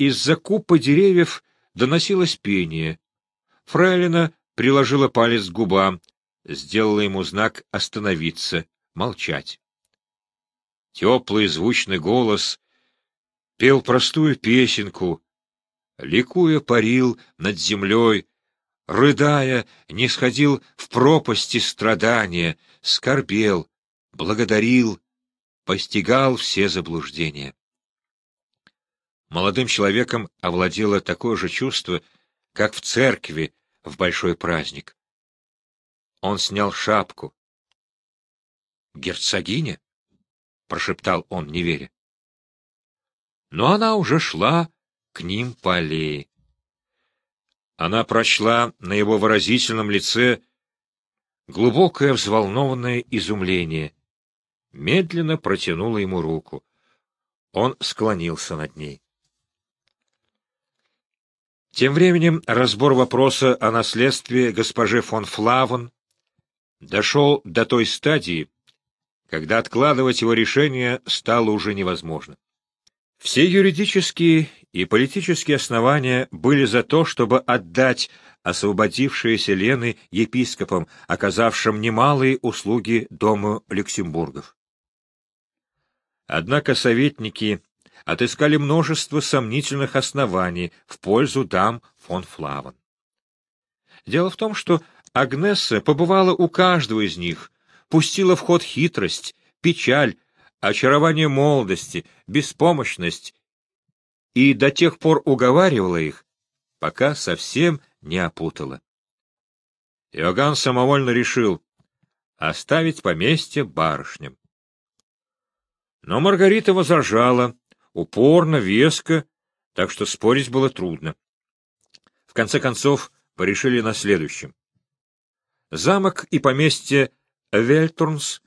Из-за купа деревьев доносилось пение. Фрейлина приложила палец к губам, сделала ему знак остановиться, молчать. Теплый звучный голос пел простую песенку, ликуя парил над землей, рыдая, не сходил в пропасти страдания, скорбел, благодарил, постигал все заблуждения. Молодым человеком овладело такое же чувство, как в церкви в большой праздник. Он снял шапку. «Герцогиня?» — прошептал он, не веря. Но она уже шла к ним по аллее. Она прочла на его выразительном лице глубокое взволнованное изумление, медленно протянула ему руку. Он склонился над ней. Тем временем разбор вопроса о наследстве госпожи фон Флавон дошел до той стадии, когда откладывать его решение стало уже невозможно. Все юридические и политические основания были за то, чтобы отдать освободившиеся Лены епископам, оказавшим немалые услуги Дому Люксембургов. Однако советники отыскали множество сомнительных оснований в пользу дам фон Флаван. Дело в том, что Агнесса побывала у каждого из них, пустила в ход хитрость, печаль, очарование молодости, беспомощность и до тех пор уговаривала их, пока совсем не опутала. Иоганн самовольно решил оставить поместье барышням. Но Маргарита возражала, упорно, веско, так что спорить было трудно. В конце концов, порешили на следующем. Замок и поместье Вельтурнс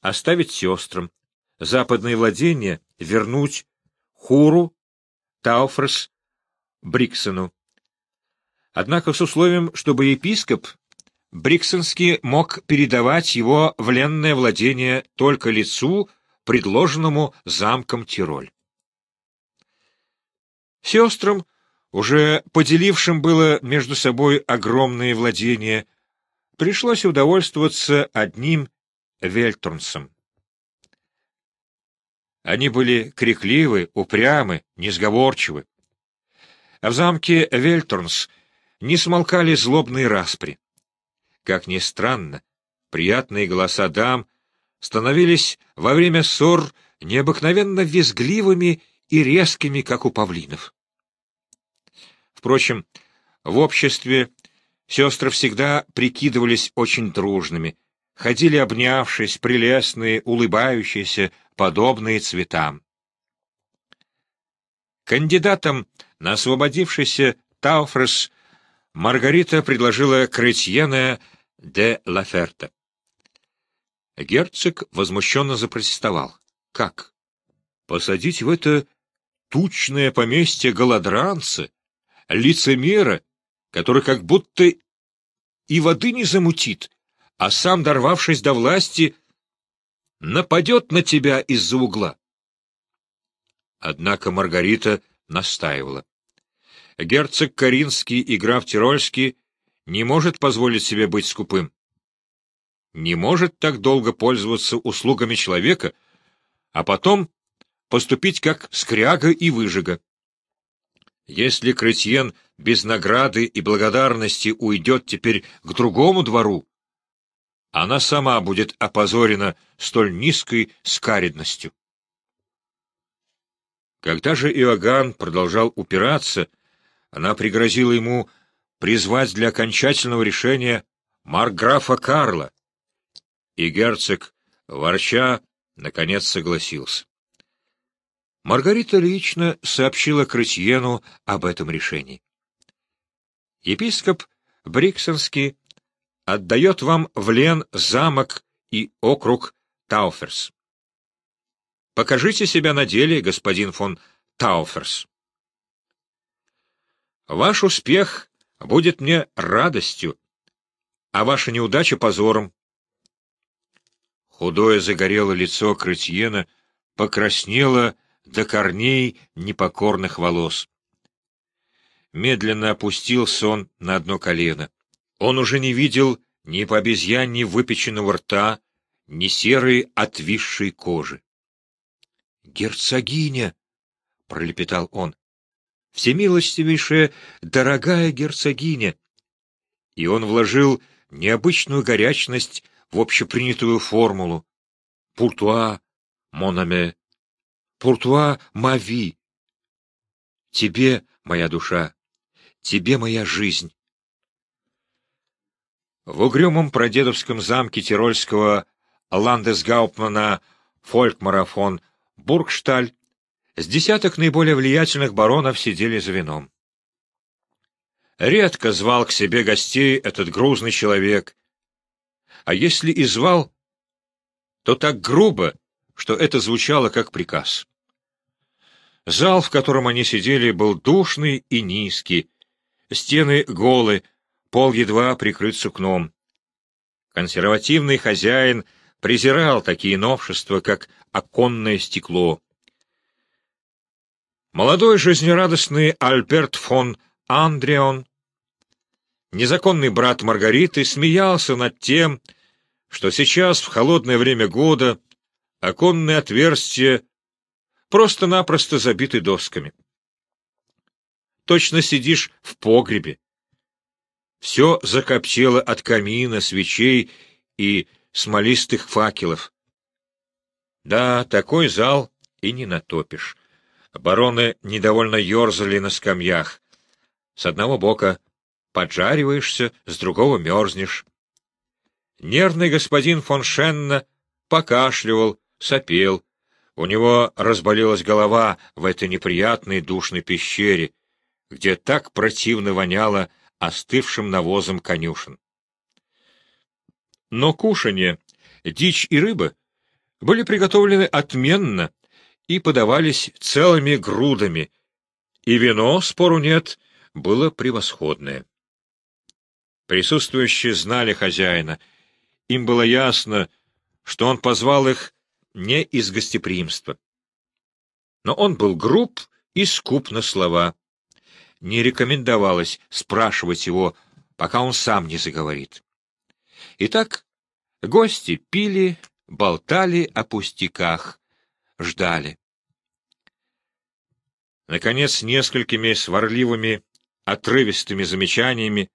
оставить сестрам, западные владения вернуть Хуру, Тауфрс, Бриксону. Однако с условием, чтобы епископ Бриксонский мог передавать его в ленное владение только лицу, предложенному замком Тироль. Сестрам, уже поделившим было между собой огромные владения, пришлось удовольствоваться одним Вельтурнсом. Они были крикливы, упрямы, несговорчивы. А в замке Вельтурнс не смолкали злобные распри. Как ни странно, приятные голоса дам становились во время ссор необыкновенно визгливыми и резкими, как у павлинов. Впрочем, в обществе сестры всегда прикидывались очень дружными, ходили обнявшись, прелестные, улыбающиеся, подобные цветам. Кандидатом на освободившийся Тауфрес Маргарита предложила Кретьена де Лаферта. Герцог возмущенно запротестовал. Как? Посадить в это тучное поместье голодранца, лицемера, который как будто и воды не замутит, а сам, дорвавшись до власти, нападет на тебя из-за угла. Однако Маргарита настаивала. Герцог Каринский и граф Тирольский не может позволить себе быть скупым. Не может так долго пользоваться услугами человека, а потом поступить как скряга и выжига. Если Кретьен без награды и благодарности уйдет теперь к другому двору, она сама будет опозорена столь низкой скаридностью. Когда же Иоганн продолжал упираться, она пригрозила ему призвать для окончательного решения марграфа Карла, и герцог, ворча, наконец согласился. Маргарита лично сообщила Кретьену об этом решении. Епископ Бриксонский отдает вам в Лен замок и округ Тауферс. Покажите себя на деле, господин фон Тауферс. Ваш успех будет мне радостью, а ваша неудача — позором. Худое загорелое лицо Кретьена покраснело до корней непокорных волос. медленно опустился он на одно колено. Он уже не видел ни по обезьяне выпеченного рта, ни серой отвисшей кожи. «Герцогиня!» — пролепетал он. «Всемилостивейшая, дорогая герцогиня!» И он вложил необычную горячность в общепринятую формулу. «Пуртуа, монаме, пуртуа, мави!» «Тебе, моя душа, тебе моя жизнь!» В угрюмом прадедовском замке тирольского ландесгауптмана Фолькмара фон Бургшталь с десяток наиболее влиятельных баронов сидели за вином. Редко звал к себе гостей этот грузный человек, а если и звал, то так грубо, что это звучало как приказ. Зал, в котором они сидели, был душный и низкий, стены голы, пол едва прикрыт сукном. Консервативный хозяин презирал такие новшества, как оконное стекло. Молодой жизнерадостный Альберт фон Андреон, незаконный брат Маргариты, смеялся над тем, что сейчас, в холодное время года, оконные отверстия просто-напросто забиты досками. Точно сидишь в погребе. Все закоптело от камина, свечей и смолистых факелов. Да, такой зал и не натопишь. Бароны недовольно ерзали на скамьях. С одного бока поджариваешься, с другого мерзнешь. Нервный господин фон Шенна покашливал, сопел. У него разболелась голова в этой неприятной душной пещере, где так противно воняло остывшим навозом конюшен. Но кушанье, дичь и рыба были приготовлены отменно и подавались целыми грудами, и вино, спору нет, было превосходное. Присутствующие знали хозяина. Им было ясно, что он позвал их не из гостеприимства. Но он был груб и скуп на слова. Не рекомендовалось спрашивать его, пока он сам не заговорит. Итак, гости пили, болтали о пустяках, ждали. Наконец, несколькими сварливыми, отрывистыми замечаниями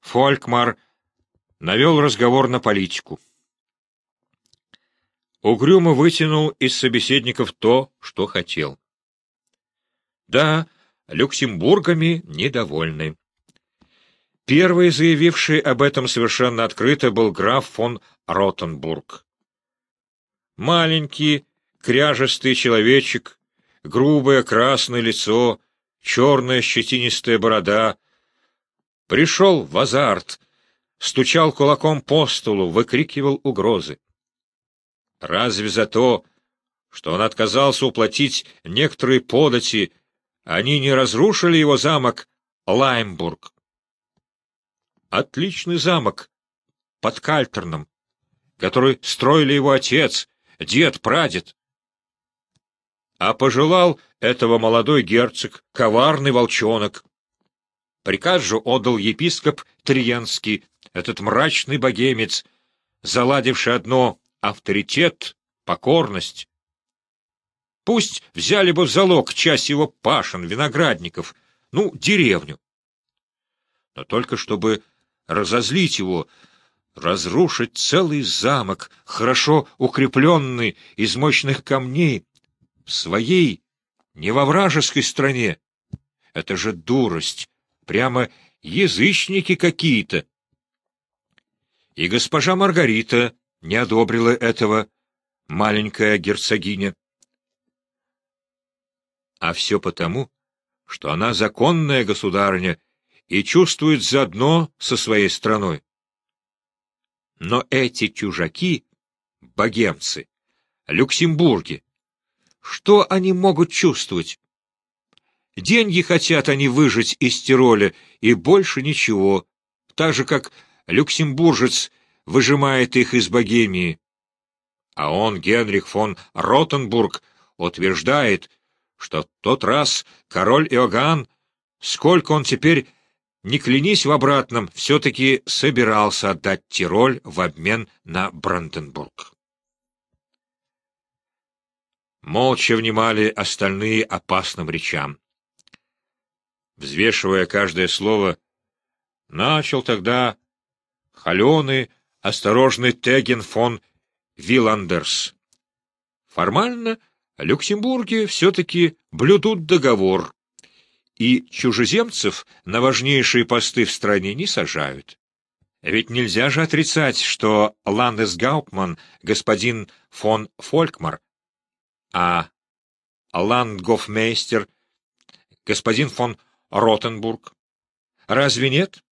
Фолькмар навел разговор на политику. Угрюмо вытянул из собеседников то, что хотел. Да, Люксембургами недовольны. Первый, заявивший об этом совершенно открыто, был граф фон Ротенбург. Маленький, кряжестый человечек, грубое красное лицо, черная щетинистая борода, пришел в азарт, стучал кулаком по столу, выкрикивал угрозы. Разве за то, что он отказался уплатить некоторые подати, они не разрушили его замок Лаймбург? Отличный замок под Кальтерном, который строили его отец, дед, прадед. А пожелал этого молодой герцог, коварный волчонок. Приказ же отдал епископ Триенский, этот мрачный богемец, заладивший одно авторитет, покорность. Пусть взяли бы в залог часть его пашин, виноградников, ну, деревню. Но только чтобы разозлить его, разрушить целый замок, хорошо укрепленный из мощных камней, в своей, не во вражеской стране. Это же дурость, прямо язычники какие-то. И госпожа Маргарита не одобрила этого, маленькая герцогиня. А все потому, что она законная государыня и чувствует заодно со своей страной. Но эти чужаки, богемцы, люксембурги, что они могут чувствовать? Деньги хотят они выжить из Тироля, и больше ничего, так же, как люксембуржец выжимает их из Богемии. А он, Генрих фон Ротенбург, утверждает, что в тот раз король Иоганн Сколько он теперь, не клянись в обратном, все-таки собирался отдать Тироль в обмен на Бранденбург. Молча внимали остальные опасным речам. Взвешивая каждое слово, начал тогда холеный, осторожный Теген фон Виландерс. Формально Люксембурги все-таки блюдут договор, и чужеземцев на важнейшие посты в стране не сажают. Ведь нельзя же отрицать, что Ландесгауптман, господин фон Фолькмар, а ландгофмейстер, господин фон Ротенбург. Разве нет?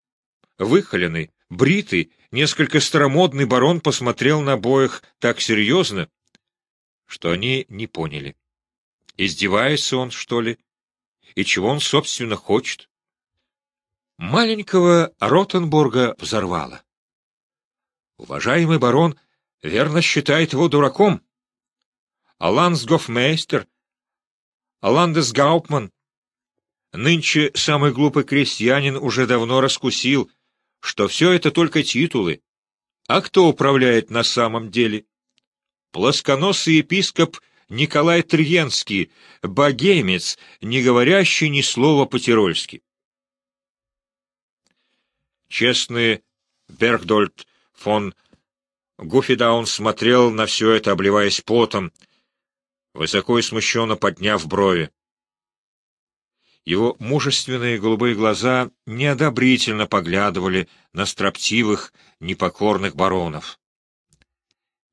Выхоленный, бритый, несколько старомодный барон посмотрел на обоих так серьезно, что они не поняли. Издевается он, что ли? И чего он, собственно, хочет? Маленького Ротенбурга взорвало. Уважаемый барон верно считает его дураком. А ландсгофмейстер, а ландесгауптман, нынче самый глупый крестьянин уже давно раскусил, что все это только титулы. А кто управляет на самом деле? Плосконосый епископ Николай Триенский, богемец, не говорящий ни слова по-тирольски. Честный Бергдольд фон Гуфидаун смотрел на все это, обливаясь потом, высоко и смущенно подняв брови. Его мужественные голубые глаза неодобрительно поглядывали на строптивых, непокорных баронов.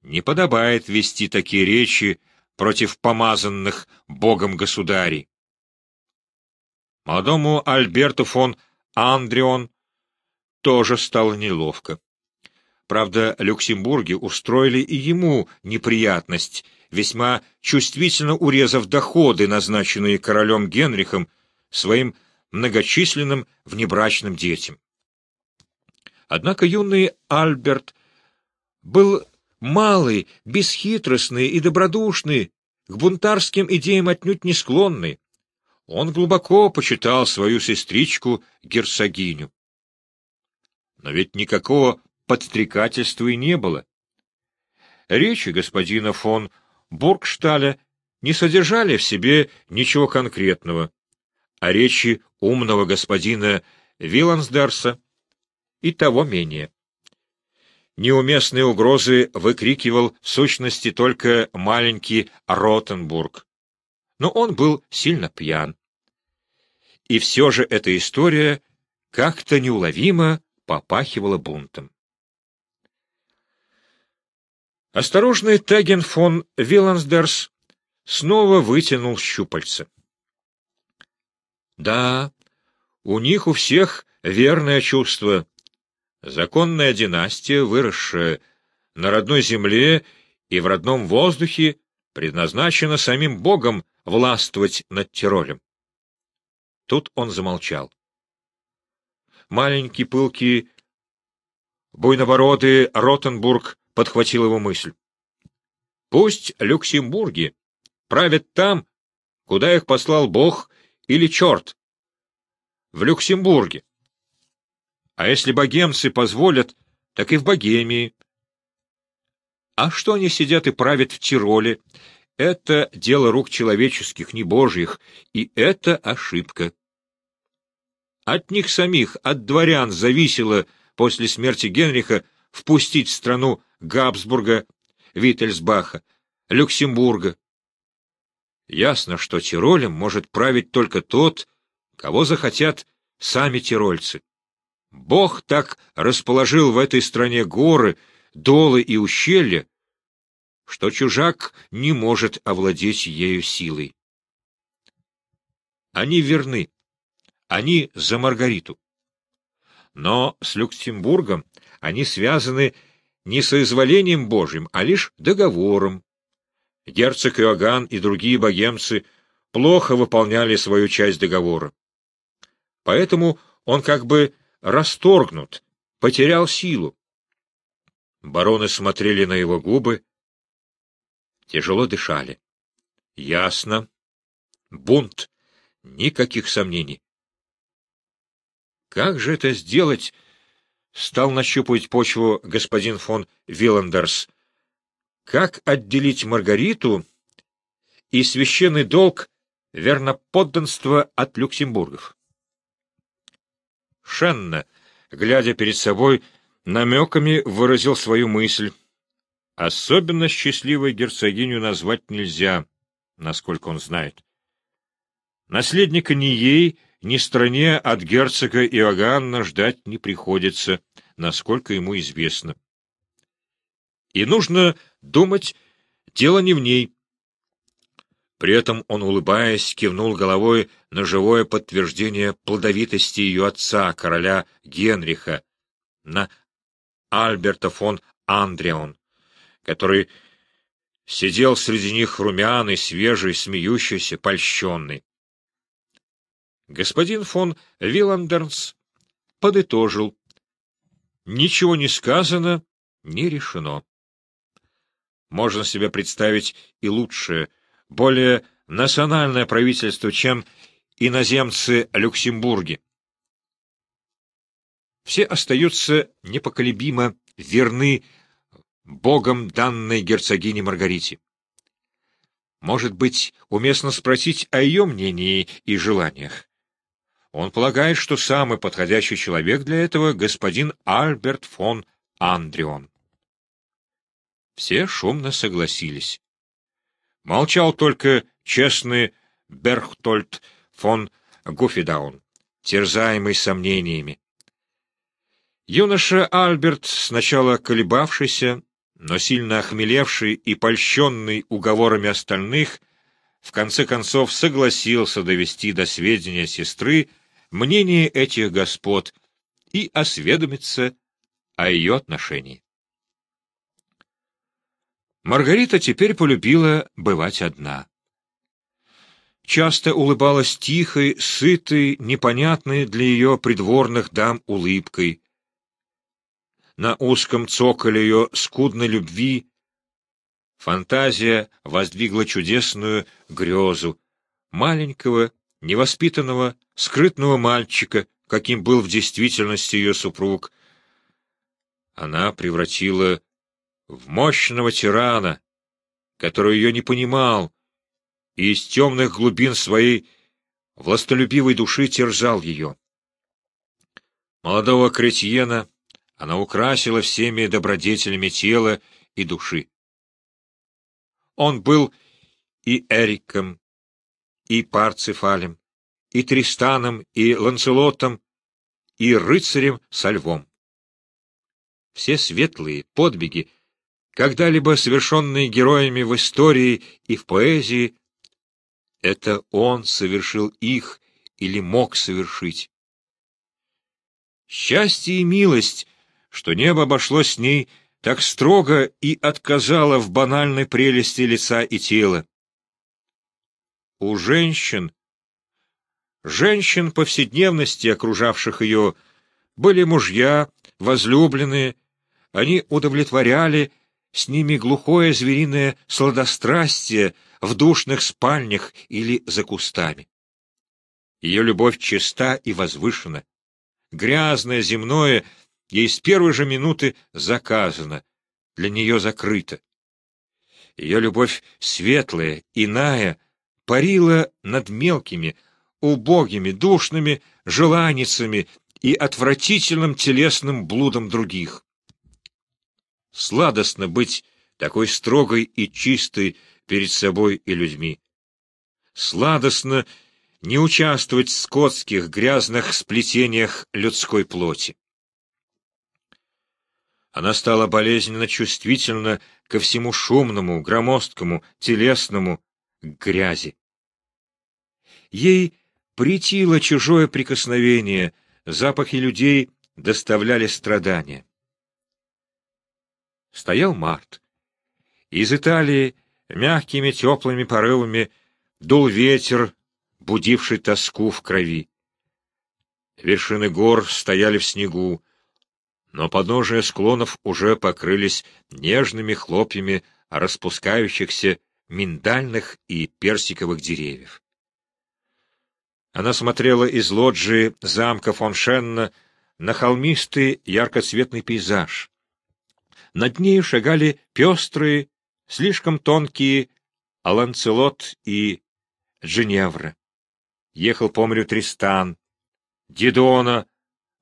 Не подобает вести такие речи против помазанных Богом государей. Молодому Альберту фон Андрион тоже стало неловко. Правда, Люксембурги устроили и ему неприятность, весьма чувствительно урезав доходы, назначенные королем Генрихом, своим многочисленным внебрачным детям. Однако юный Альберт был малый, бесхитростный и добродушный, к бунтарским идеям отнюдь не склонный. Он глубоко почитал свою сестричку герцогиню. Но ведь никакого подстрекательства и не было. Речи господина фон Бургшталя не содержали в себе ничего конкретного, а речи умного господина Вилансдерса и того менее неуместные угрозы выкрикивал в сущности только маленький Ротенбург. Но он был сильно пьян. И все же эта история как-то неуловимо попахивала бунтом. Осторожный Теген фон Вилансдерс снова вытянул щупальца. Да, у них у всех верное чувство, Законная династия, выросшая на родной земле и в родном воздухе, предназначена самим Богом властвовать над Тиролем. Тут он замолчал. Маленький пылкий буйнобородый Ротенбург подхватил его мысль. Пусть Люксембурги правят там, куда их послал Бог или черт. В Люксембурге. А если богемцы позволят, так и в Богемии. А что они сидят и правят в Тироле? Это дело рук человеческих, не божьих, и это ошибка. От них самих, от дворян, зависело после смерти Генриха впустить в страну Габсбурга, Виттельсбаха, Люксембурга. Ясно, что Тиролем может править только тот, кого захотят сами тирольцы. Бог так расположил в этой стране горы, долы и ущелья, что чужак не может овладеть ею силой. Они верны, они за Маргариту. Но с Люксембургом они связаны не соизволением Божьим, а лишь договором. Герцог Иоганн и другие богемцы плохо выполняли свою часть договора. Поэтому он как бы расторгнут, потерял силу. Бароны смотрели на его губы, тяжело дышали. Ясно. Бунт. Никаких сомнений. Как же это сделать? Стал нащупывать почву господин фон Виллендерс. Как отделить Маргариту и священный долг верноподданства от Люксембургов? Шенна, глядя перед собой, намеками выразил свою мысль. Особенно счастливой герцогиню назвать нельзя, насколько он знает. Наследника ни ей, ни стране от герцога Иоганна ждать не приходится, насколько ему известно. И нужно думать, дело не в ней. При этом он, улыбаясь, кивнул головой на живое подтверждение плодовитости ее отца, короля Генриха, на Альберта фон Андреон, который сидел среди них румяный, свежий, смеющийся, польщенный. Господин фон Вилландернс подытожил. Ничего не сказано, не решено. Можно себе представить и лучшее, более национальное правительство, чем иноземцы Люксембурги. Все остаются непоколебимо верны Богом данной герцогине Маргарите. Может быть, уместно спросить о ее мнении и желаниях. Он полагает, что самый подходящий человек для этого — господин Альберт фон Андрион. Все шумно согласились. Молчал только честный Берхтольд фон Гуфидаун, терзаемый сомнениями. Юноша Альберт, сначала колебавшийся, но сильно охмелевший и польщенный уговорами остальных, в конце концов согласился довести до сведения сестры мнение этих господ и осведомиться о ее отношении. Маргарита теперь полюбила бывать одна. Часто улыбалась тихой, сытой, непонятной для ее придворных дам улыбкой, на узком цоколе ее скудной любви, фантазия воздвигла чудесную грезу маленького, невоспитанного, скрытного мальчика, каким был в действительности ее супруг. Она превратила в мощного тирана, который ее не понимал, и из темных глубин своей властолюбивой души терзал ее. Молодого кретьена она украсила всеми добродетелями тела и души. Он был и Эриком, и Парцефалем, и Тристаном, и Ланцелотом, и рыцарем со львом. Все светлые подвиги, когда-либо совершенные героями в истории и в поэзии, это он совершил их или мог совершить. Счастье и милость что небо обошлось с ней так строго и отказало в банальной прелести лица и тела. У женщин, женщин повседневности, окружавших ее, были мужья, возлюбленные, они удовлетворяли с ними глухое звериное сладострастие в душных спальнях или за кустами. Ее любовь чиста и возвышена. Грязное земное — Ей с первой же минуты заказано, для нее закрыто. Ее любовь светлая, иная, парила над мелкими, убогими, душными желаницами и отвратительным телесным блудом других. Сладостно быть такой строгой и чистой перед собой и людьми. Сладостно не участвовать в скотских грязных сплетениях людской плоти. Она стала болезненно чувствительна ко всему шумному, громоздкому, телесному, к грязи. Ей притило чужое прикосновение, запахи людей доставляли страдания. Стоял март. Из Италии мягкими теплыми порывами дул ветер, будивший тоску в крови. Вершины гор стояли в снегу, но подножия склонов уже покрылись нежными хлопьями распускающихся миндальных и персиковых деревьев. Она смотрела из лоджии замка фон Шенна на холмистый яркоцветный пейзаж. Над нею шагали пестрые, слишком тонкие Аланцелот и Женевра. Ехал по морю Тристан. Дидона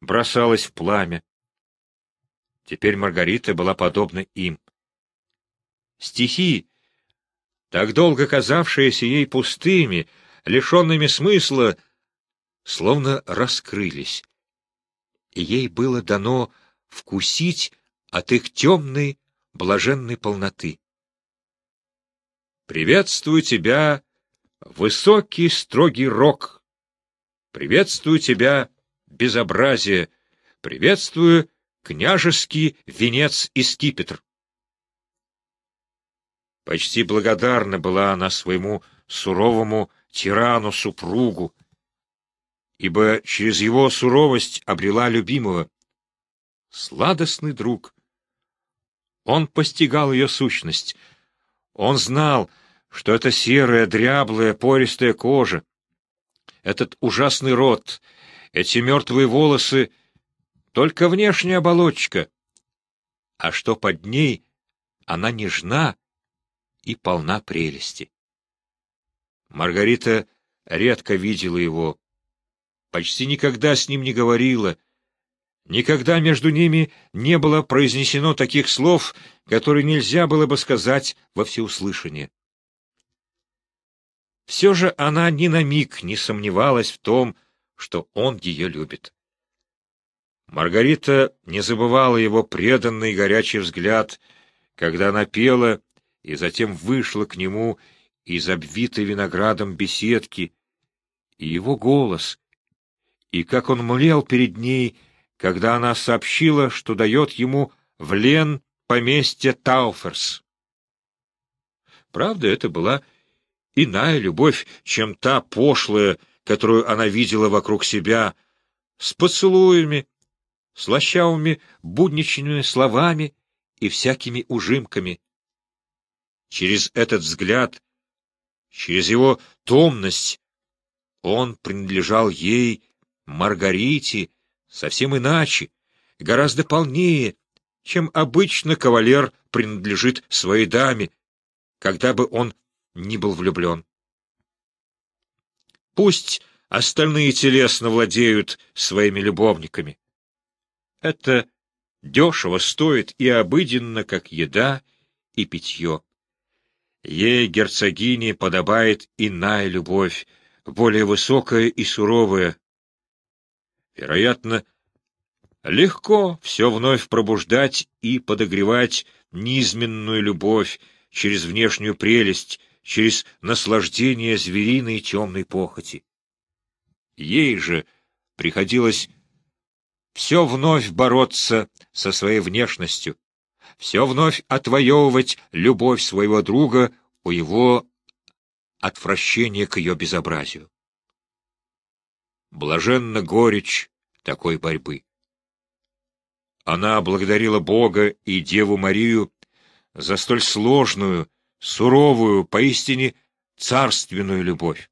бросалась в пламя. Теперь Маргарита была подобна им. Стихи, так долго казавшиеся ей пустыми, лишенными смысла, словно раскрылись, и ей было дано вкусить от их темной, блаженной полноты. «Приветствую тебя, высокий, строгий рок! Приветствую тебя, безобразие! Приветствую, княжеский венец и скипетр!» Почти благодарна была она своему суровому тирану-супругу, ибо через его суровость обрела любимого. Сладостный друг. Он постигал ее сущность. Он знал, что это серая, дряблая, пористая кожа, этот ужасный рот, эти мертвые волосы — только внешняя оболочка, а что под ней, она нежна и полна прелести. Маргарита редко видела его, почти никогда с ним не говорила, никогда между ними не было произнесено таких слов, которые нельзя было бы сказать во всеуслышание. Все же она ни на миг не сомневалась в том, что он ее любит. Маргарита не забывала его преданный горячий взгляд, когда она пела и затем вышла к нему из обвитой виноградом беседки, и его голос, и как он млел перед ней, когда она сообщила, что дает ему в лен поместье Тауферс. Правда, это была иная любовь, чем та пошлая, которую она видела вокруг себя, с поцелуями, слащавыми будничными словами и всякими ужимками. Через этот взгляд, через его томность, он принадлежал ей, Маргарите, совсем иначе, гораздо полнее, чем обычно кавалер принадлежит своей даме, когда бы он ни был влюблен. Пусть остальные телесно владеют своими любовниками. Это дешево стоит и обыденно, как еда и питье. Ей, герцогине, подобает иная любовь, более высокая и суровая. Вероятно, легко все вновь пробуждать и подогревать низменную любовь через внешнюю прелесть, через наслаждение звериной темной похоти. Ей же приходилось все вновь бороться со своей внешностью, все вновь отвоевывать любовь своего друга у его отвращения к ее безобразию. Блаженна горечь такой борьбы. Она благодарила Бога и Деву Марию за столь сложную, суровую, поистине царственную любовь.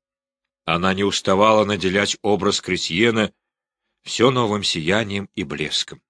Она не уставала наделять образ Кретьена все новым сиянием и блеском.